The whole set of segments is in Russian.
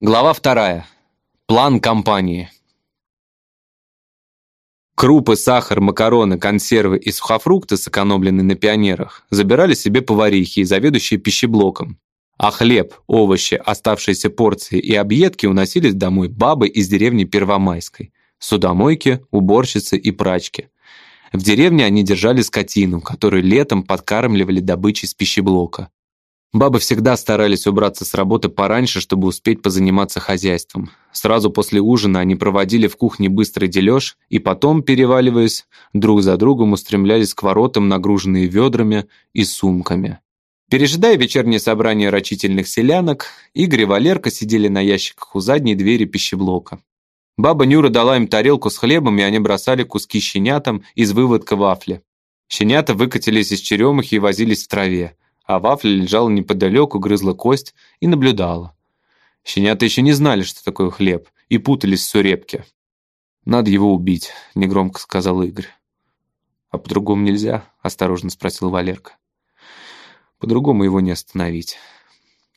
Глава вторая. План компании. Крупы, сахар, макароны, консервы и сухофрукты, сэкономленные на пионерах, забирали себе поварихи и заведующие пищеблоком. А хлеб, овощи, оставшиеся порции и объедки уносились домой бабы из деревни Первомайской, судомойки, уборщицы и прачки. В деревне они держали скотину, которую летом подкармливали добычей с пищеблока. Бабы всегда старались убраться с работы пораньше, чтобы успеть позаниматься хозяйством. Сразу после ужина они проводили в кухне быстрый дележ и потом, переваливаясь, друг за другом устремлялись к воротам, нагруженные ведрами и сумками. Пережидая вечернее собрание рачительных селянок, Игорь и Валерка сидели на ящиках у задней двери пищеблока. Баба Нюра дала им тарелку с хлебом, и они бросали куски щенятам из выводка вафли. Щенята выкатились из черемухи и возились в траве а вафля лежала неподалеку, грызла кость и наблюдала. Щенята еще не знали, что такое хлеб, и путались в сурепке. «Надо его убить», — негромко сказал Игорь. «А по-другому нельзя?» — осторожно спросил Валерка. «По-другому его не остановить».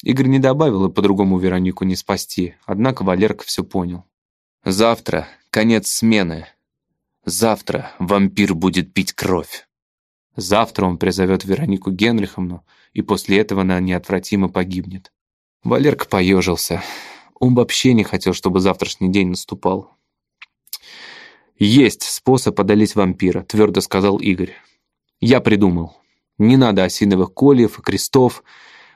Игорь не добавил, и по-другому Веронику не спасти, однако Валерка все понял. «Завтра конец смены. Завтра вампир будет пить кровь». Завтра он призовет Веронику Генриховну, и после этого она неотвратимо погибнет. Валерка поежился. Он вообще не хотел, чтобы завтрашний день наступал. «Есть способ одолеть вампира», — твердо сказал Игорь. «Я придумал. Не надо осиновых кольев и крестов.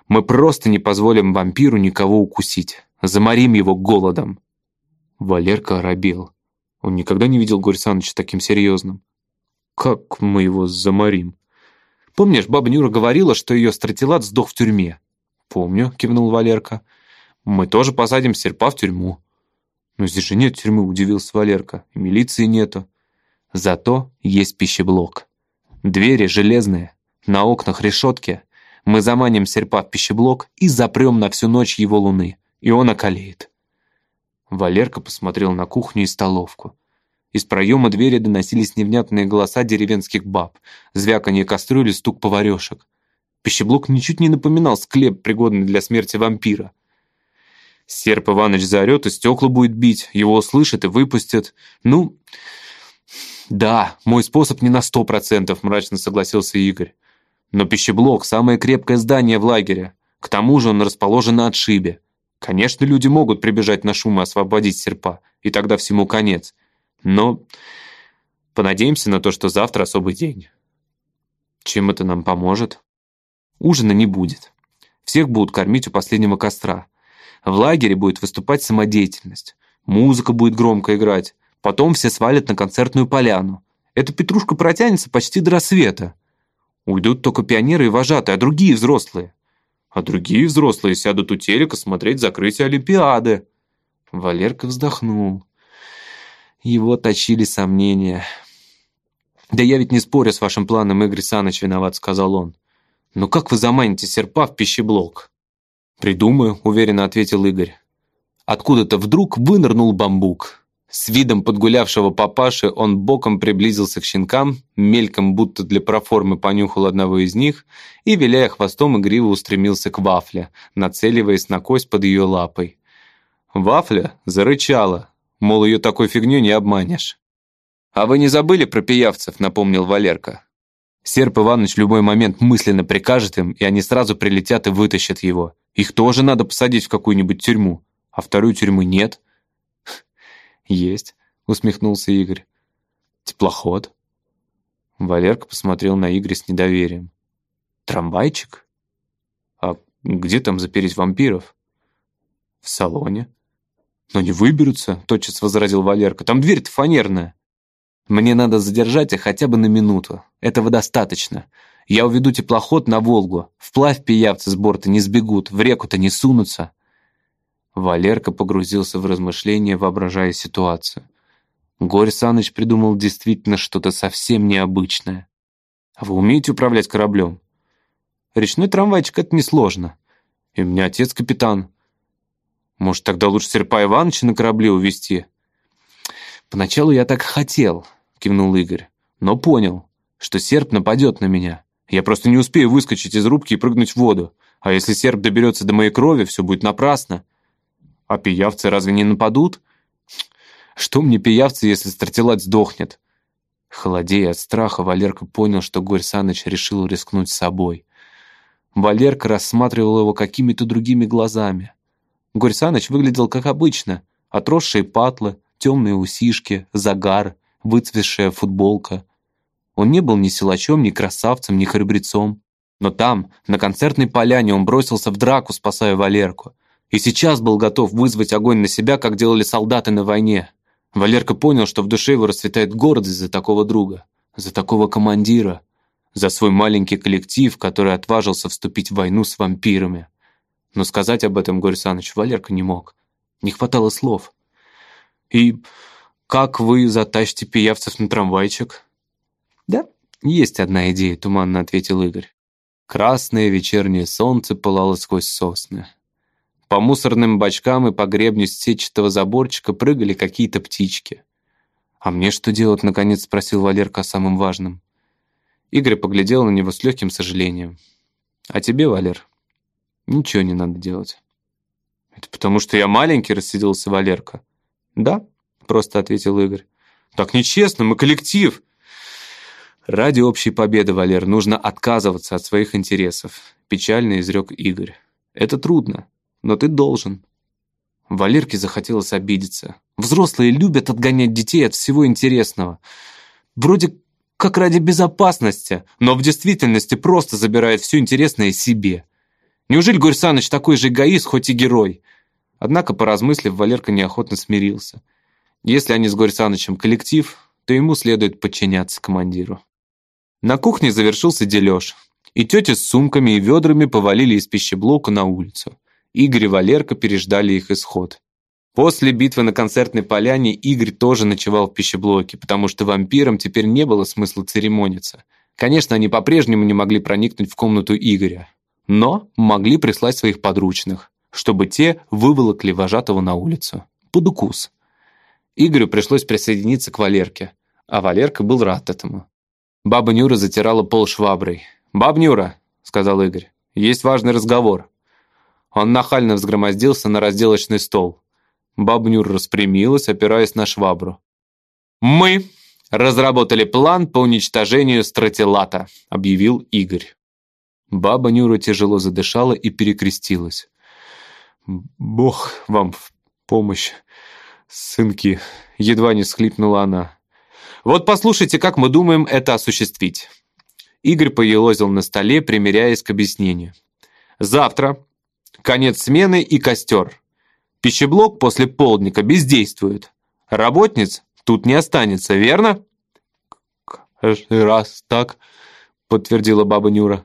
Мы просто не позволим вампиру никого укусить. Заморим его голодом». Валерка оробел. Он никогда не видел Горь Саныча таким серьезным. «Как мы его заморим?» «Помнишь, баба Нюра говорила, что ее стратилат сдох в тюрьме?» «Помню», — кивнул Валерка. «Мы тоже посадим серпа в тюрьму». «Но здесь же нет тюрьмы», — удивился Валерка. «Милиции нету». «Зато есть пищеблок. Двери железные, на окнах решетки. Мы заманим серпа в пищеблок и запрем на всю ночь его луны, и он околеет». Валерка посмотрел на кухню и столовку. Из проема двери доносились невнятные голоса деревенских баб, звяканье кастрюли, стук поварешек. Пищеблок ничуть не напоминал склеп, пригодный для смерти вампира. Серп Иваныч заорет, и стекла будет бить, его услышат и выпустят. Ну, да, мой способ не на сто процентов, мрачно согласился Игорь. Но пищеблок — самое крепкое здание в лагере. К тому же он расположен на отшибе. Конечно, люди могут прибежать на шум и освободить серпа, и тогда всему конец. Но понадеемся на то, что завтра особый день. Чем это нам поможет? Ужина не будет. Всех будут кормить у последнего костра. В лагере будет выступать самодеятельность. Музыка будет громко играть. Потом все свалят на концертную поляну. Эта петрушка протянется почти до рассвета. Уйдут только пионеры и вожатые, а другие взрослые. А другие взрослые сядут у телека смотреть закрытие Олимпиады. Валерка вздохнул. Его точили сомнения. «Да я ведь не спорю с вашим планом, Игорь Саныч виноват», — сказал он. «Но как вы заманите серпа в пищеблок?» «Придумаю», — уверенно ответил Игорь. Откуда-то вдруг вынырнул бамбук. С видом подгулявшего папаши он боком приблизился к щенкам, мельком будто для проформы понюхал одного из них и, виляя хвостом, игриво устремился к вафле, нацеливаясь на кость под ее лапой. Вафля зарычала, Мол, ее такой фигню не обманешь. «А вы не забыли про пиявцев?» — напомнил Валерка. Серп Иванович в любой момент мысленно прикажет им, и они сразу прилетят и вытащат его. Их тоже надо посадить в какую-нибудь тюрьму, а второй тюрьмы нет. «Есть», — усмехнулся Игорь. «Теплоход». Валерка посмотрел на Игоря с недоверием. «Трамвайчик? А где там запереть вампиров?» «В салоне», «Но не выберутся», — тотчас возразил Валерка. «Там дверь-то фанерная». «Мне надо задержать их хотя бы на минуту. Этого достаточно. Я уведу теплоход на Волгу. Вплавь пиявцы с борта не сбегут, в реку-то не сунутся». Валерка погрузился в размышления, воображая ситуацию. Горь Саныч придумал действительно что-то совсем необычное. «А вы умеете управлять кораблем?» «Речной трамвайчик — это несложно. И у меня отец капитан. Может, тогда лучше Серпа Ивановича на корабле увезти? Поначалу я так хотел, кивнул Игорь, но понял, что серп нападет на меня. Я просто не успею выскочить из рубки и прыгнуть в воду. А если серп доберется до моей крови, все будет напрасно. А пиявцы разве не нападут? Что мне пиявцы, если стратилать сдохнет? Холодея от страха, Валерка понял, что Горь Саныч решил рискнуть собой. Валерка рассматривал его какими-то другими глазами. Горь Саныч выглядел как обычно. Отросшие патлы, темные усишки, загар, выцветшая футболка. Он не был ни силачом, ни красавцем, ни храбрецом. Но там, на концертной поляне, он бросился в драку, спасая Валерку. И сейчас был готов вызвать огонь на себя, как делали солдаты на войне. Валерка понял, что в душе его расцветает гордость за такого друга, за такого командира, за свой маленький коллектив, который отважился вступить в войну с вампирами. Но сказать об этом Горь Саныч Валерка не мог. Не хватало слов. «И как вы затащите пиявцев на трамвайчик?» «Да, есть одна идея», — туманно ответил Игорь. Красное вечернее солнце пылало сквозь сосны. По мусорным бачкам и по гребню сетчатого заборчика прыгали какие-то птички. «А мне что делать?» — наконец спросил Валерка о самом важном. Игорь поглядел на него с легким сожалением. «А тебе, Валер, ничего не надо делать». «Это потому что я маленький?» — рассиделся Валерка. «Да», — просто ответил Игорь. «Так нечестно, мы коллектив!» «Ради общей победы, Валер, нужно отказываться от своих интересов», — печально изрек Игорь. «Это трудно, но ты должен». Валерке захотелось обидеться. Взрослые любят отгонять детей от всего интересного. Вроде как ради безопасности, но в действительности просто забирают все интересное себе. Неужели Горь Саныч такой же эгоист, хоть и герой? Однако, поразмыслив, Валерка неохотно смирился. Если они с Горь Санычем коллектив, то ему следует подчиняться командиру. На кухне завершился дележ, и тети с сумками и ведрами повалили из пищеблока на улицу. Игорь и Валерка переждали их исход. После битвы на концертной поляне Игорь тоже ночевал в пищеблоке, потому что вампирам теперь не было смысла церемониться. Конечно, они по-прежнему не могли проникнуть в комнату Игоря, но могли прислать своих подручных, чтобы те выволокли вожатого на улицу. Под укус. Игорю пришлось присоединиться к Валерке, а Валерка был рад этому. Баба Нюра затирала пол шваброй. «Баб Нюра», — сказал Игорь, — «есть важный разговор». Он нахально взгромоздился на разделочный стол. Баба Нюра распрямилась, опираясь на швабру. «Мы разработали план по уничтожению стратилата», — объявил Игорь. Баба Нюра тяжело задышала и перекрестилась. «Бог вам в помощь, сынки!» — едва не схлипнула она. Вот послушайте, как мы думаем это осуществить. Игорь поелозил на столе, примеряясь к объяснению. Завтра конец смены и костер. Пищеблок после полдника бездействует. Работниц тут не останется, верно? Каждый раз так, подтвердила баба Нюра.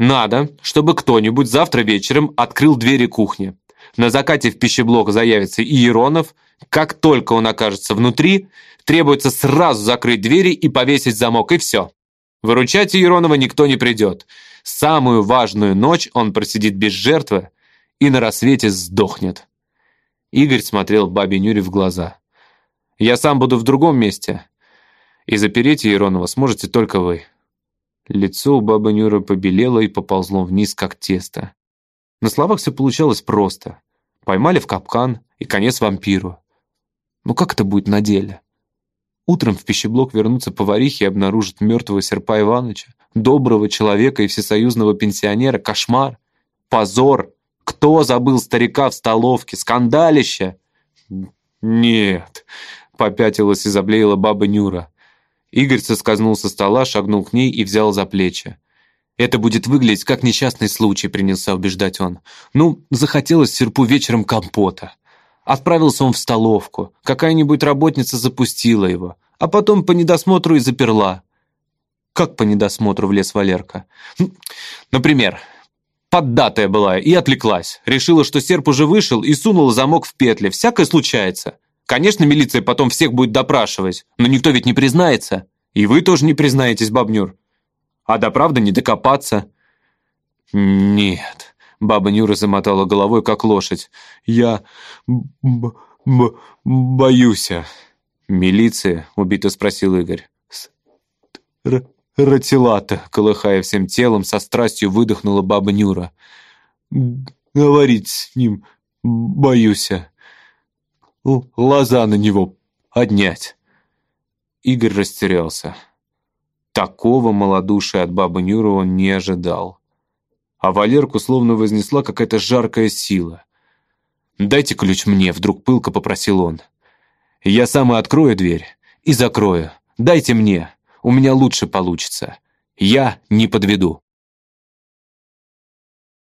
Надо, чтобы кто-нибудь завтра вечером открыл двери кухни. На закате в пищеблок заявится Иеронов. Как только он окажется внутри, требуется сразу закрыть двери и повесить замок, и все. Выручать Иеронова никто не придет. Самую важную ночь он просидит без жертвы и на рассвете сдохнет. Игорь смотрел бабе Нюре в глаза. «Я сам буду в другом месте, и запереть Иеронова сможете только вы». Лицо у бабы Нюры побелело и поползло вниз, как тесто. На словах все получалось просто. Поймали в капкан, и конец вампиру. Но как это будет на деле? Утром в пищеблок вернутся поварихи и обнаружат мертвого Серпа Ивановича, доброго человека и всесоюзного пенсионера. Кошмар! Позор! Кто забыл старика в столовке? Скандалище! Нет, попятилась и заблеяла баба Нюра. Игорь соскользнул со стола, шагнул к ней и взял за плечи. «Это будет выглядеть как несчастный случай», — принялся убеждать он. «Ну, захотелось серпу вечером компота». Отправился он в столовку. Какая-нибудь работница запустила его, а потом по недосмотру и заперла. Как по недосмотру влез Валерка? Например, поддатая была и отвлеклась. Решила, что серп уже вышел и сунула замок в петли. Всякое случается. Конечно, милиция потом всех будет допрашивать, но никто ведь не признается. И вы тоже не признаетесь, бабнюр а до правды не докопаться». «Нет», — баба Нюра замотала головой, как лошадь. «Я б б боюсь». «Милиция?» — убито спросил Игорь. «Ратилата», — колыхая всем телом, со страстью выдохнула баба Нюра. «Говорить с ним боюсь лоза на него поднять». Игорь растерялся. Такого малодушия от бабы Нюры он не ожидал. А Валерку словно вознесла какая-то жаркая сила. «Дайте ключ мне», — вдруг пылко попросил он. «Я сам и открою дверь, и закрою. Дайте мне, у меня лучше получится. Я не подведу».